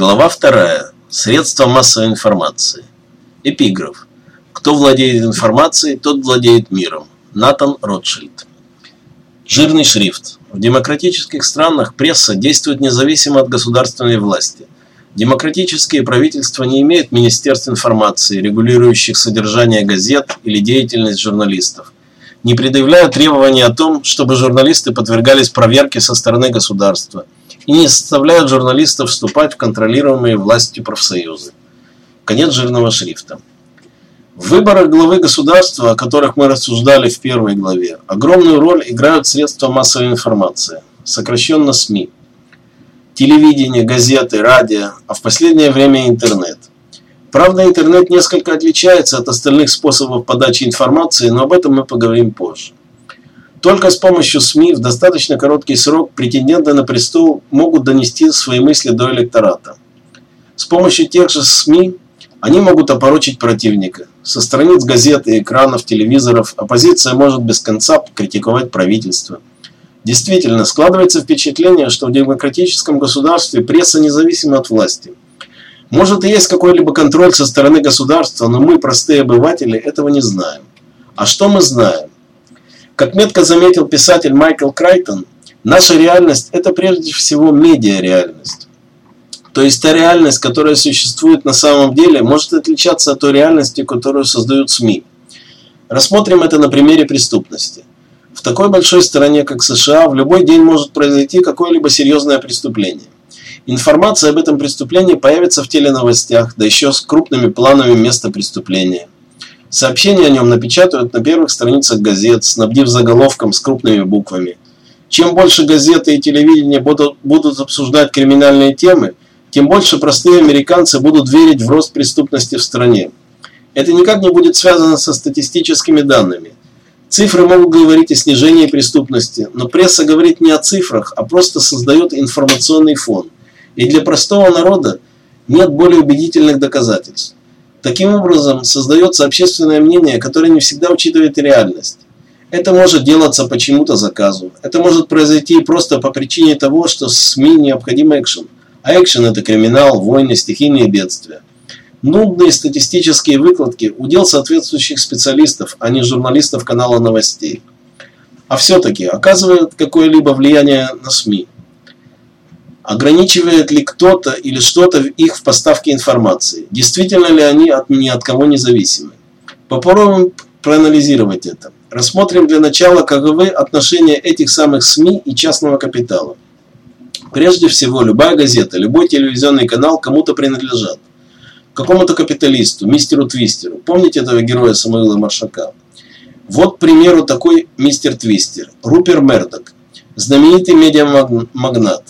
Глава вторая. Средства массовой информации. Эпиграф. Кто владеет информацией, тот владеет миром. Натан Ротшильд. Жирный шрифт. В демократических странах пресса действует независимо от государственной власти. Демократические правительства не имеют министерств информации, регулирующих содержание газет или деятельность журналистов. Не предъявляют требований о том, чтобы журналисты подвергались проверке со стороны государства – и не заставляют журналистов вступать в контролируемые властью профсоюзы. Конец жирного шрифта. В выборах главы государства, о которых мы рассуждали в первой главе, огромную роль играют средства массовой информации, сокращенно СМИ. Телевидение, газеты, радио, а в последнее время интернет. Правда, интернет несколько отличается от остальных способов подачи информации, но об этом мы поговорим позже. Только с помощью СМИ в достаточно короткий срок претенденты на престол могут донести свои мысли до электората. С помощью тех же СМИ они могут опорочить противника. Со страниц газет и экранов, телевизоров оппозиция может без конца критиковать правительство. Действительно, складывается впечатление, что в демократическом государстве пресса независима от власти. Может и есть какой-либо контроль со стороны государства, но мы, простые обыватели, этого не знаем. А что мы знаем? Как метко заметил писатель Майкл Крайтон, наша реальность – это прежде всего медиа-реальность. То есть та реальность, которая существует на самом деле, может отличаться от той реальности, которую создают СМИ. Рассмотрим это на примере преступности. В такой большой стране, как США, в любой день может произойти какое-либо серьезное преступление. Информация об этом преступлении появится в теленовостях, да еще с крупными планами места преступления – Сообщения о нем напечатают на первых страницах газет, снабдив заголовком с крупными буквами. Чем больше газеты и телевидение будут, будут обсуждать криминальные темы, тем больше простые американцы будут верить в рост преступности в стране. Это никак не будет связано со статистическими данными. Цифры могут говорить о снижении преступности, но пресса говорит не о цифрах, а просто создает информационный фон. И для простого народа нет более убедительных доказательств. Таким образом, создается общественное мнение, которое не всегда учитывает реальность. Это может делаться по чему-то заказу. Это может произойти просто по причине того, что СМИ необходим экшен. А экшен – это криминал, войны, стихийные бедствия. Нудные статистические выкладки – удел соответствующих специалистов, а не журналистов канала новостей. А все-таки оказывает какое-либо влияние на СМИ – Ограничивает ли кто-то или что-то их в поставке информации? Действительно ли они от, ни от кого не зависимы? Попробуем проанализировать это. Рассмотрим для начала, каковы отношения этих самых СМИ и частного капитала. Прежде всего, любая газета, любой телевизионный канал кому-то принадлежат. Какому-то капиталисту, мистеру Твистеру. Помните этого героя Самуила Маршака? Вот, к примеру, такой мистер Твистер, Рупер Мердок, знаменитый медиамагнат.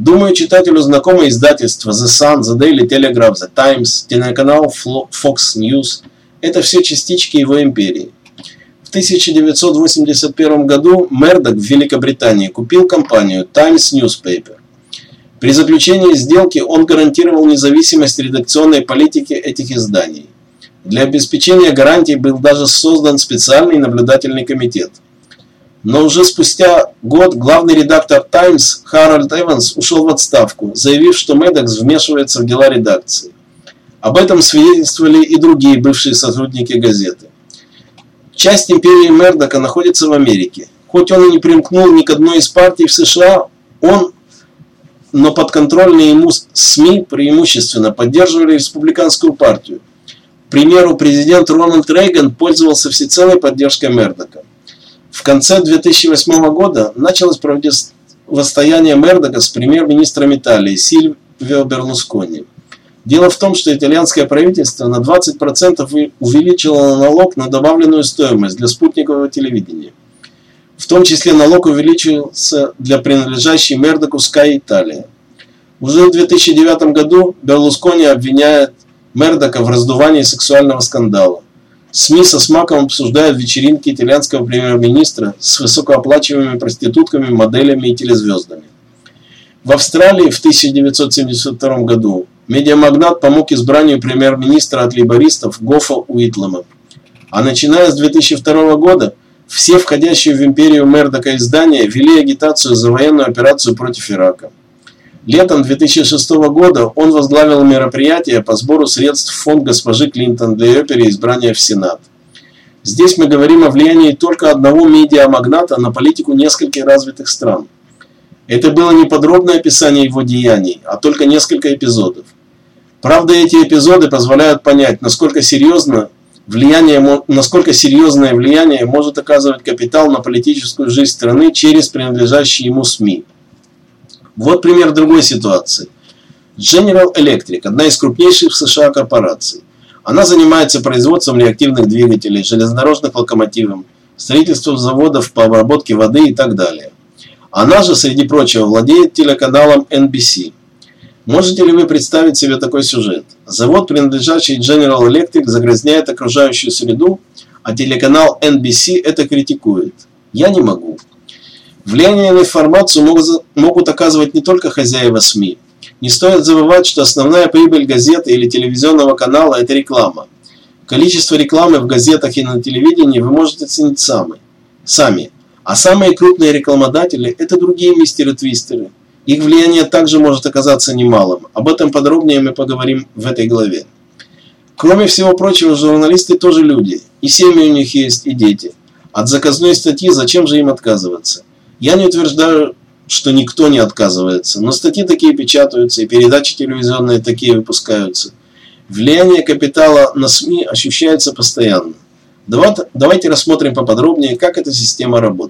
Думаю, читателю знакомо издательство The Sun, The Daily Telegraph, The Times, телеканал Fox News. Это все частички его империи. В 1981 году Мердок в Великобритании купил компанию Times Newspaper. При заключении сделки он гарантировал независимость редакционной политики этих изданий. Для обеспечения гарантий был даже создан специальный наблюдательный комитет – но уже спустя год главный редактор «Таймс» Харальд Эванс ушел в отставку, заявив, что Медекс вмешивается в дела редакции. Об этом свидетельствовали и другие бывшие сотрудники газеты. Часть империи Мердока находится в Америке. Хоть он и не примкнул ни к одной из партий в США, он, но подконтрольные ему СМИ преимущественно поддерживали республиканскую партию. К примеру, президент Рональд Рейган пользовался всецелой поддержкой Мердока. В конце 2008 года началось противостояние Мердока с премьер-министром Италии Сильвио Берлускони. Дело в том, что итальянское правительство на 20% увеличило налог на добавленную стоимость для спутникового телевидения. В том числе налог увеличился для принадлежащей Мердоку Sky Italia. Уже в 2009 году Берлускони обвиняет Мердока в раздувании сексуального скандала. СМИ со смаком обсуждают вечеринки итальянского премьер-министра с высокооплачиваемыми проститутками, моделями и телезвездами. В Австралии в 1972 году медиамагнат помог избранию премьер-министра от лейбористов Гофа Уитлема. А начиная с 2002 года все входящие в империю Мердока издания вели агитацию за военную операцию против Ирака. Летом 2006 года он возглавил мероприятие по сбору средств в фонд госпожи Клинтон для ее переизбрания в Сенат. Здесь мы говорим о влиянии только одного медиамагната на политику нескольких развитых стран. Это было не подробное описание его деяний, а только несколько эпизодов. Правда, эти эпизоды позволяют понять, насколько серьезно влияние, насколько серьезное влияние может оказывать капитал на политическую жизнь страны через принадлежащие ему СМИ. Вот пример другой ситуации. General Electric – одна из крупнейших в США корпораций. Она занимается производством реактивных двигателей, железнодорожных локомотивов, строительством заводов по обработке воды и так далее. Она же, среди прочего, владеет телеканалом NBC. Можете ли вы представить себе такой сюжет? Завод, принадлежащий General Electric, загрязняет окружающую среду, а телеканал NBC это критикует. Я не могу. Влияние на информацию могут, могут оказывать не только хозяева СМИ. Не стоит забывать, что основная прибыль газеты или телевизионного канала – это реклама. Количество рекламы в газетах и на телевидении вы можете оценить сами. сами. А самые крупные рекламодатели – это другие мистеры-твистеры. Их влияние также может оказаться немалым. Об этом подробнее мы поговорим в этой главе. Кроме всего прочего, журналисты тоже люди. И семьи у них есть, и дети. От заказной статьи зачем же им отказываться? Я не утверждаю, что никто не отказывается, но статьи такие печатаются, и передачи телевизионные такие выпускаются. Влияние капитала на СМИ ощущается постоянно. Давайте рассмотрим поподробнее, как эта система работает.